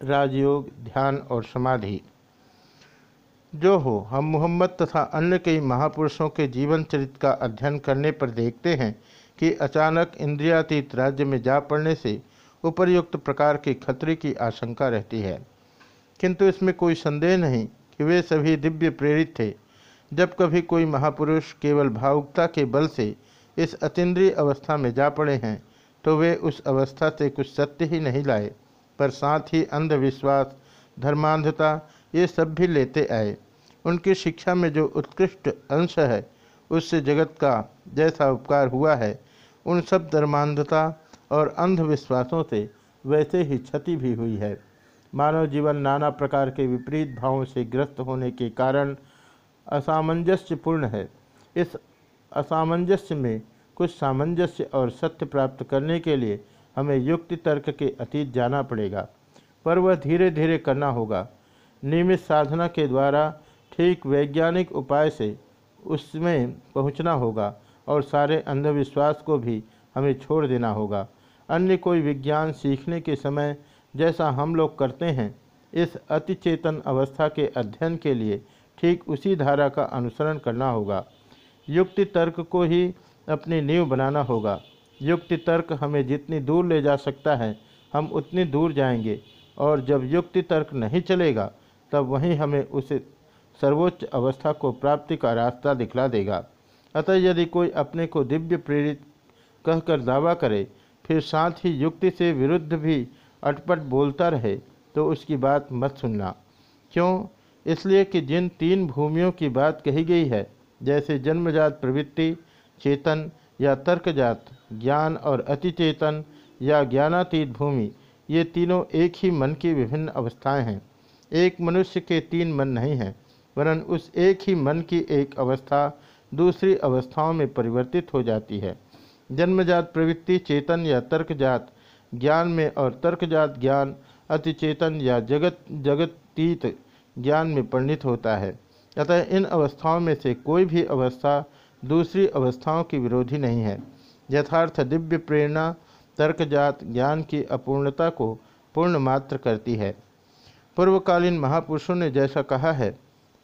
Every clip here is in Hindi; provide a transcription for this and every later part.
राजयोग, ध्यान और समाधि। जो हो, हम मोहम्मद तथा अन्य कई महापुरुषों के जीवन चरित्र का अध्ययन करने पर देखते हैं कि अचानक इंद्रियातीत राज्य में जा पड़ने से उपर्युक्त प्रकार के खतरे की आशंका रहती है। किंतु इसमें कोई संदेह नहीं कि वे सभी दिव्य प्रेरित थे। जब कभी कोई महापुरुष केवल भावुकता के बल से इस अतीन्द्रिय अवस्था में जा पड़े हैं तो वे उस अवस्था से कुछ सत्य ही नहीं लाए। पर साथ ही अंधविश्वास, धर्मांधता, ये सब भी लेते आए। उनकी शिक्षा में जो उत्कृष्ट अंश है, उससे जगत का जैसा उपकार हुआ है, उन सब धर्मांधता और अंधविश्वासों से वैसे ही क्षति भी हुई है। मानव जीवन नाना प्रकार के विपरीत भावों से ग्रस्त होने के कारण असामंजस्यपूर्ण है। इस असामंजस्य में कुछ सामंजस्य और सत्य प्राप्त करने के लिए हमें युक्ति तर्क के अतीत जाना पड़ेगा, पर वह धीरे धीरे करना होगा। नियमित साधना के द्वारा ठीक वैज्ञानिक उपाय से उसमें पहुँचना होगा और सारे अंधविश्वास को भी हमें छोड़ देना होगा। अन्य कोई विज्ञान सीखने के समय जैसा हम लोग करते हैं, इस अतिचेतन अवस्था के अध्ययन के लिए ठीक उसी धारा का अनुसरण करना होगा। युक्ति तर्क को ही अपनी नींव बनाना होगा। युक्ति तर्क हमें जितनी दूर ले जा सकता है, हम उतनी दूर जाएँगे। और जब युक्ति तर्क नहीं चलेगा, तब वहीं हमें उस सर्वोच्च अवस्था को प्राप्ति का रास्ता दिखला देगा। अतः यदि कोई अपने को दिव्य प्रेरित कहकर दावा करे, फिर साथ ही युक्ति से विरुद्ध भी अटपट बोलता रहे तो उसकी बात मत सुनना। क्यों? इसलिए कि जिन तीन भूमियों की बात कही गई है, जैसे जन्मजात प्रवृत्ति, चेतन या तर्कजात, ज्ञान और अतिचेतन या ज्ञानातीत भूमि, ये तीनों एक ही मन की विभिन्न अवस्थाएँ हैं। एक मनुष्य के तीन मन नहीं हैं, वरन उस एक ही मन की एक अवस्था दूसरी अवस्थाओं में परिवर्तित हो जाती है। जन्मजात प्रवृत्ति चेतन या तर्कजात, ज्ञान में और तर्कजात ज्ञान, अतिचेतन या जगत, जगतीत ज्ञान में परिणित होता है। अतः इन अवस्थाओं में से कोई भी अवस्था दूसरी अवस्थाओं की विरोधी नहीं है। यथार्थ दिव्य प्रेरणा, तर्कजात, ज्ञान की अपूर्णता को पूर्ण मात्र करती है। पूर्वकालीन महापुरुषों ने जैसा कहा है,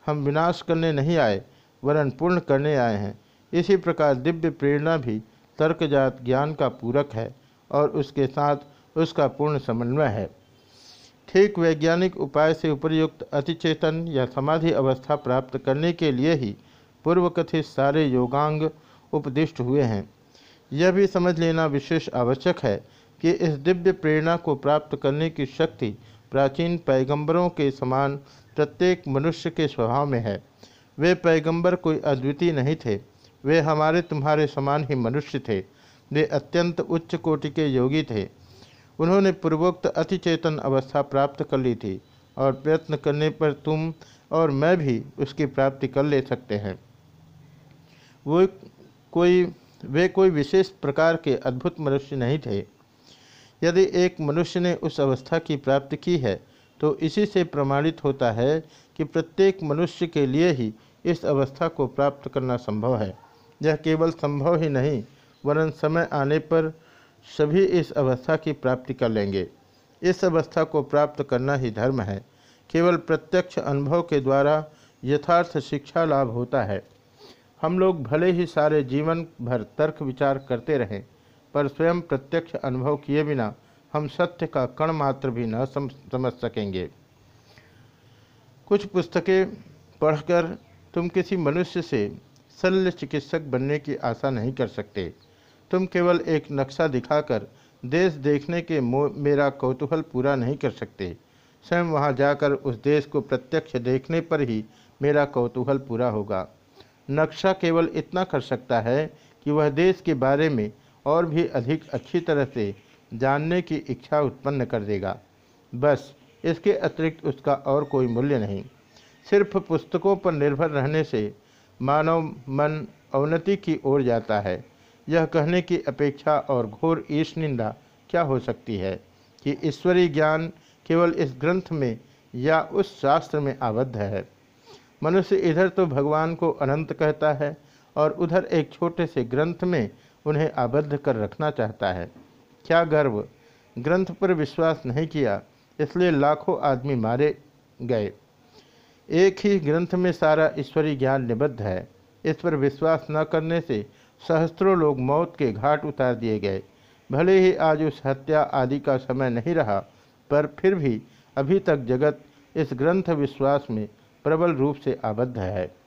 हम विनाश करने नहीं आए, वरन पूर्ण करने आए हैं। इसी प्रकार दिव्य प्रेरणा भी तर्कजात, ज्ञान का पूरक है और उसके साथ उसका पूर्ण समन्वय है। ठीक वैज्ञानिक उपाय से उपयुक्त अतिचेतन या समाधि अवस्था प्राप्त करने के लिए ही पूर्व कथित सारे योगांग उपदिष्ट हुए हैं। यह भी समझ लेना विशेष आवश्यक है कि इस दिव्य प्रेरणा को प्राप्त करने की शक्ति प्राचीन पैगंबरों के समान प्रत्येक मनुष्य के स्वभाव में है। वे पैगंबर कोई अद्वितीय नहीं थे। वे हमारे तुम्हारे समान ही मनुष्य थे। वे अत्यंत उच्च कोटि के योगी थे। उन्होंने पूर्वोक्त अतिचेतन अवस्था प्राप्त कर ली थी और प्रयत्न करने पर तुम और मैं भी उसकी प्राप्ति कर ले सकते हैं। वो कोई, वे कोई विशेष प्रकार के अद्भुत मनुष्य नहीं थे। यदि एक मनुष्य ने उस अवस्था की प्राप्ति की है तो इसी से प्रमाणित होता है कि प्रत्येक मनुष्य के लिए ही इस अवस्था को प्राप्त करना संभव है। यह केवल संभव ही नहीं, वरन समय आने पर सभी इस अवस्था की प्राप्ति कर लेंगे। इस अवस्था को प्राप्त करना ही धर्म है। केवल प्रत्यक्ष अनुभव के द्वारा यथार्थ शिक्षा लाभ होता है। हम लोग भले ही सारे जीवन भर तर्क विचार करते रहें, पर स्वयं प्रत्यक्ष अनुभव किए बिना हम सत्य का कण मात्र भी न समझ सकेंगे। कुछ पुस्तकें पढ़कर तुम किसी मनुष्य से शल्य चिकित्सक बनने की आशा नहीं कर सकते। तुम केवल एक नक्शा दिखाकर देश देखने के मेरा कौतूहल पूरा नहीं कर सकते। स्वयं वहाँ जाकर उस देश को प्रत्यक्ष देखने पर ही मेरा कौतूहल पूरा होगा। नक्शा केवल इतना कर सकता है कि वह देश के बारे में और भी अधिक अच्छी तरह से जानने की इच्छा उत्पन्न कर देगा। बस, इसके अतिरिक्त उसका और कोई मूल्य नहीं। सिर्फ़ पुस्तकों पर निर्भर रहने से मानव मन अवनति की ओर जाता है। यह कहने की अपेक्षा और घोर ईश निंदा क्या हो सकती है कि ईश्वरीय ज्ञान केवल इस ग्रंथ में या उस शास्त्र में आबद्ध है? मनुष्य इधर तो भगवान को अनंत कहता है और उधर एक छोटे से ग्रंथ में उन्हें आबद्ध कर रखना चाहता है। क्या गर्व? ग्रंथ पर विश्वास नहीं किया, इसलिए लाखों आदमी मारे गए। एक ही ग्रंथ में सारा ईश्वरीय ज्ञान निबद्ध है। इस पर विश्वास न करने से सहस्त्रों लोग मौत के घाट उतार दिए गए। भले ही आज उस हत्या आदि का समय नहीं रहा, पर फिर भी अभी तक जगत इस ग्रंथ विश्वास में प्रबल रूप से आबद्ध है।